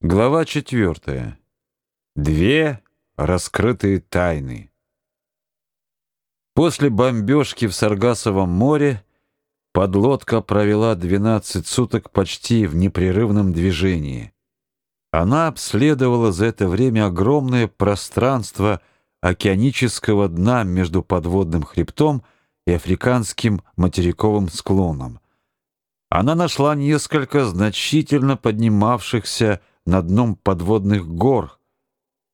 Глава четвертая. Две раскрытые тайны. После бомбежки в Саргасовом море подлодка провела 12 суток почти в непрерывном движении. Она обследовала за это время огромное пространство океанического дна между подводным хребтом и африканским материковым склоном. Она нашла несколько значительно поднимавшихся на дном подводных гор,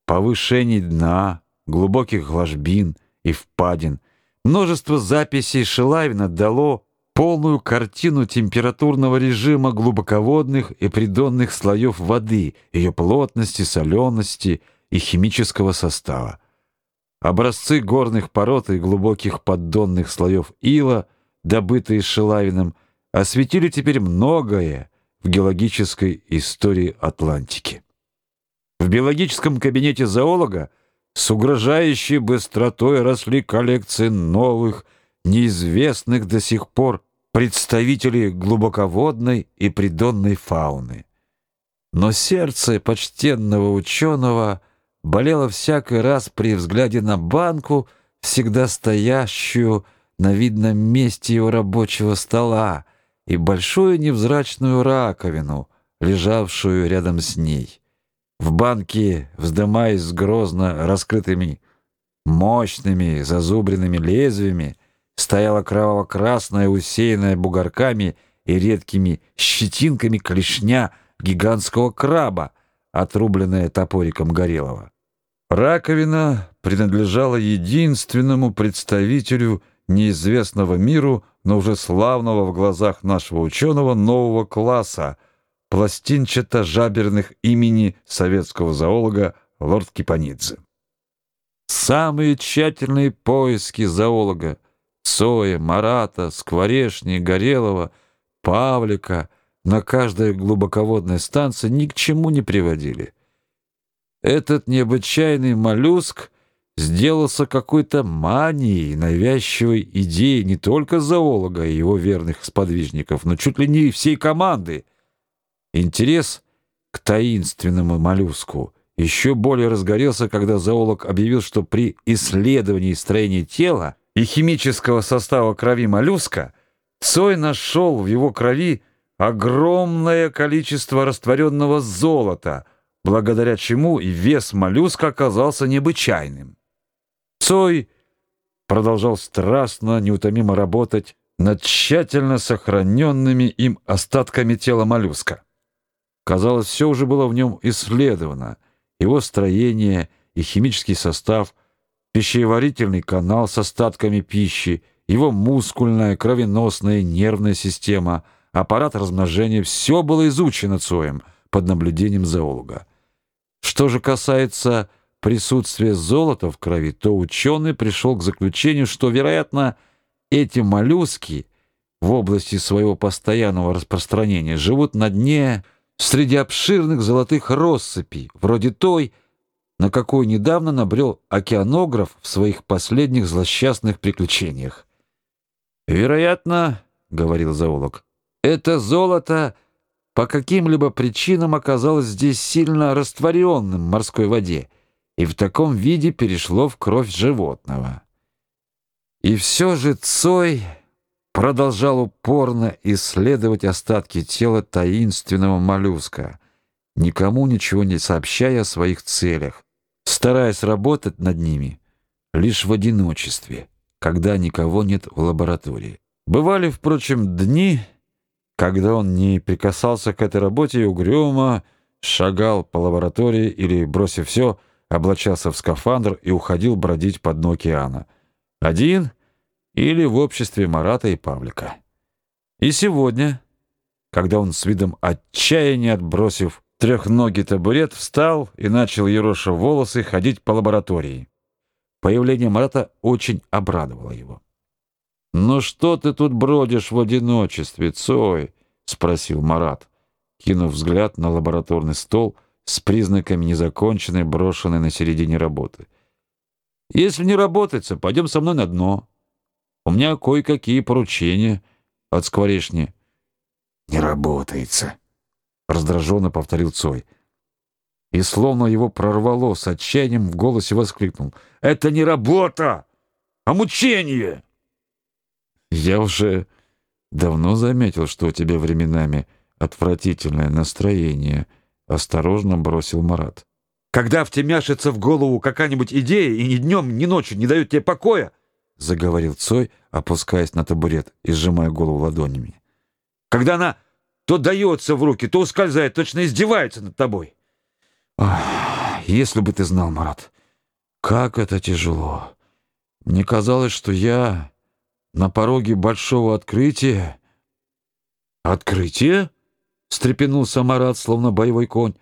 повышений дна, глубоких ложбин и впадин. Множество записей Шилавина дало полную картину температурного режима глубоководных и придонных слоев воды, ее плотности, солености и химического состава. Образцы горных пород и глубоких поддонных слоев ила, добытые Шилавиным, осветили теперь многое, в геологической истории Атлантики. В биологическом кабинете зоолога с угрожающей быстротой росли коллекции новых, неизвестных до сих пор представителей глубоководной и придонной фауны. Но сердце почтенного ученого болело всякий раз при взгляде на банку, всегда стоящую на видном месте его рабочего стола, и большую невзрачную раковину, лежавшую рядом с ней. В банке, вздымаясь грозно раскрытыми, мощными зазубренными лезвиями, стояла кроваво-красная, усеянная бугорками и редкими щетинками клешня гигантского краба, отрубленная топориком Горелого. Раковина принадлежала единственному представителю неизвестного миру но уже славного в глазах нашего ученого нового класса, пластинчато-жаберных имени советского зоолога лорд Кипанидзе. Самые тщательные поиски зоолога Цоя, Марата, Скворешни, Горелого, Павлика на каждой глубоководной станции ни к чему не приводили. Этот необычайный моллюск сделался какой-то манией, навязчивой идеей не только зоолога и его верных сподвижников, но чуть ли не всей команды. Интерес к таинственному моллюску еще более разгорелся, когда зоолог объявил, что при исследовании строения тела и химического состава крови моллюска Цой нашел в его крови огромное количество растворенного золота, благодаря чему и вес моллюска оказался необычайным. Цой продолжал страстно, неутомимо работать над тщательно сохраненными им остатками тела моллюска. Казалось, все уже было в нем исследовано: его строение и химический состав, пищеварительный канал с остатками пищи, его мускульная, кровеносная, нервная система, аппарат размножения все было изучено Цоем под наблюдением зоолога. Что же касается присутствие золота в крови, то ученый пришел к заключению, что, вероятно, эти моллюски в области своего постоянного распространения живут на дне среди обширных золотых россыпей, вроде той, на какую недавно набрел океанограф в своих последних злосчастных приключениях. Вероятно, говорил зоолог, это золото по каким-либо причинам оказалось здесь сильно растворенным в морской воде и в таком виде перешло в кровь животного. И все же Цой продолжал упорно исследовать остатки тела таинственного моллюска, никому ничего не сообщая о своих целях, стараясь работать над ними лишь в одиночестве, когда никого нет в лаборатории. Бывали, впрочем, дни, когда он не прикасался к этой работе и угрюмо шагал по лаборатории или, бросив все, облачался в скафандр и уходил бродить по дну океана. Один или в обществе Марата и Павлика. И сегодня, когда он с видом отчаяния отбросив трехногий табурет, встал и начал ероша волосы ходить по лаборатории. Появление Марата очень обрадовало его. «Ну что ты тут бродишь в одиночестве, Цой?» — спросил Марат, кинув взгляд на лабораторный стол — с признаками незаконченной, брошенной на середине работы. Если не работается, пойдем со мной на дно. У меня кое-какие поручения от скворечни. Не работается, раздраженно повторил Цой. и словно его прорвало с отчаянием в голосе воскликнул. «Это не работа, а мучение!» «Я уже давно заметил, что у тебя временами отвратительное настроение», — осторожно бросил Марат. «Когда втемяшится в голову какая-нибудь идея и ни днем, ни ночью не дает тебе покоя, — заговорил Цой, опускаясь на табурет и сжимая голову ладонями. «Когда она то дается в руки, то ускользает, точно издевается над тобой. Ах, если бы ты знал, Марат, как это тяжело. Мне казалось, что я на пороге большого открытия. Открытие? Встрепенулся Марат, словно боевой конь,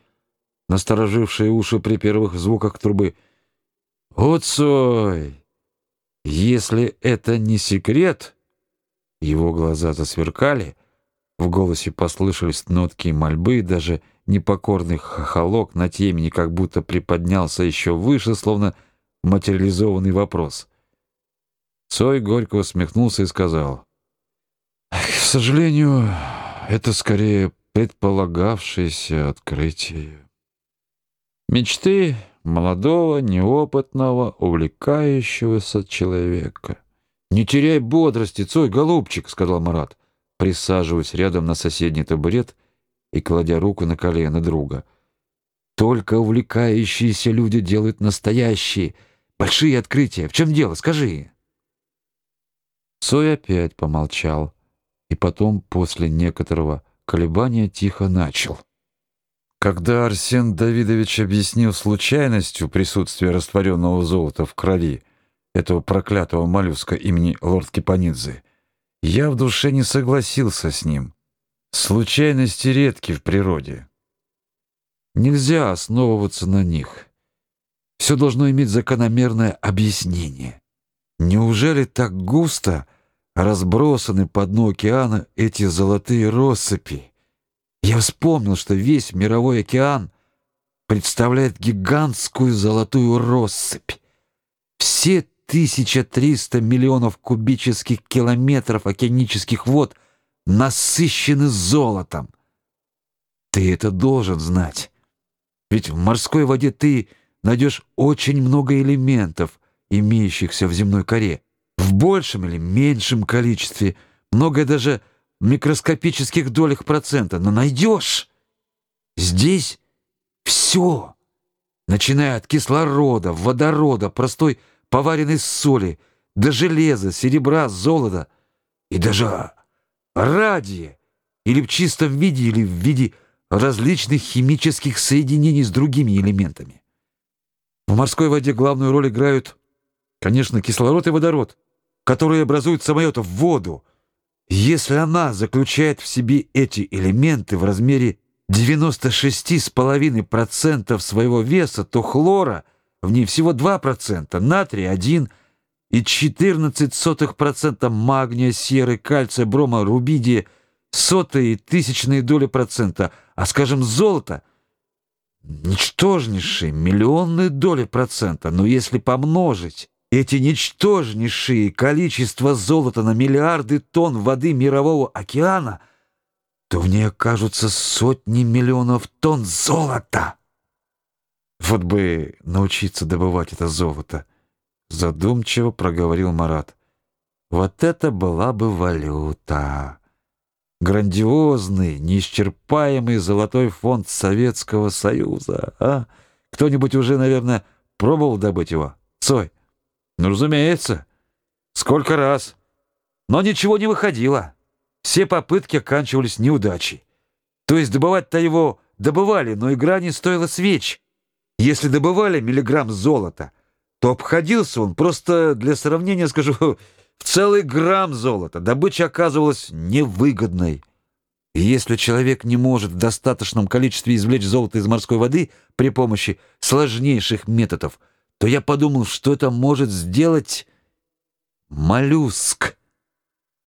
настороживший уши при первых звуках трубы. Вот сой. Если это не секрет, его глаза засверкали, в голосе послышались нотки мольбы, даже непокорный хохолок на темени как будто приподнялся еще выше, словно материализованный вопрос. Цой горько усмехнулся и сказал: "К сожалению, это скорее предполагавшееся открытие. Мечты молодого, неопытного, увлекающегося человека. Не теряй бодрости, Цой, голубчик, сказал Марат, присаживаясь рядом на соседний табурет и кладя руку на колено друга. Только увлекающиеся люди делают настоящие, большие открытия. В чем дело, скажи? Цой опять помолчал и потом после некоторого колебания тихо начал. Когда Арсен Давидович объяснил случайностью присутствия растворенного золота в крови этого проклятого моллюска имени лорд Кипанидзе, я в душе не согласился с ним. Случайности редки в природе. Нельзя основываться на них. Все должно иметь закономерное объяснение. Неужели так густо разбросаны по дну океана эти золотые россыпи? Я вспомнил, что весь мировой океан представляет гигантскую золотую россыпь. Все 1300 миллионов кубических километров океанических вод насыщены золотом. Ты это должен знать. Ведь в морской воде ты найдешь очень много элементов, имеющихся в земной коре, в большем или меньшем количестве, многое даже в микроскопических долях процента, но найдешь. Здесь все, начиная от кислорода, водорода, простой поваренной соли, до железа, серебра, золота и даже радия, или в чистом виде, или в виде различных химических соединений с другими элементами. В морской воде главную роль играют, конечно, кислород и водород, которые образуют самолеты в воду. Если она заключает в себе эти элементы в размере 96,5% своего веса, то хлора в ней всего 2%, натрия 1 и 14% магния, серы, кальция, брома, рубидия, сотые и тысячные доли процента, а, скажем, золото ничтожнейшие миллионные доли процента, но если помножить эти ничтожнейшие количества золота на миллиарды тонн воды мирового океана, то в ней окажутся сотни миллионов тонн золота. Вот бы научиться добывать это золото, задумчиво проговорил Марат. Вот это была бы валюта. Грандиозный, неисчерпаемый золотой фонд Советского Союза, а? Кто-нибудь уже, наверное, пробовал добыть его? Цой. Ну, разумеется. Сколько раз. Но ничего не выходило. Все попытки оканчивались неудачей. То есть добывать-то его добывали, но игра не стоила свеч. Если добывали миллиграмм золота, то обходился он просто, для сравнения скажу, в целый грамм золота. Добыча оказывалась невыгодной. И если человек не может в достаточном количестве извлечь золото из морской воды при помощи сложнейших методов, то я подумал, что это может сделать моллюск.